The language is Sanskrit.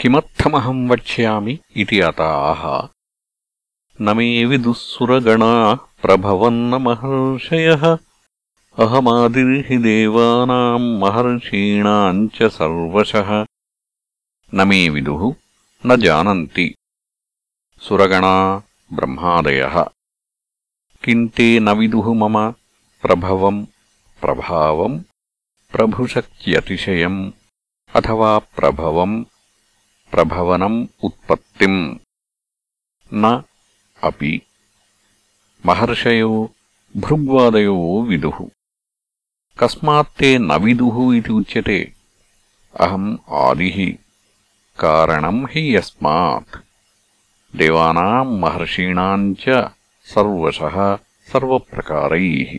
किमर्थमहम् वक्ष्यामि इति अताः। न मे विदुःसुरगणाः प्रभवन्न महर्षयः। अहमादिर्हि देवानाम् महर्षीणाम् च सर्वशः। न मे विदुः न जानन्ति। सुरगणा ब्रह्मादयः। किम् ते न विदुः मम? प्रभवम् प्रभावम् प्रभुशक्त्यतिशयम्। अथवा प्रभवम् प्रभवनम् उत्पत्तिम् न अपि महर्षयो भृग्वादयो विदुः कस्मात्ते न विदुः इति उच्यते अहम् आदिः कारणम् हि यस्मात् देवानाम् महर्षीणाम् च सर्वशः सर्वप्रकारैः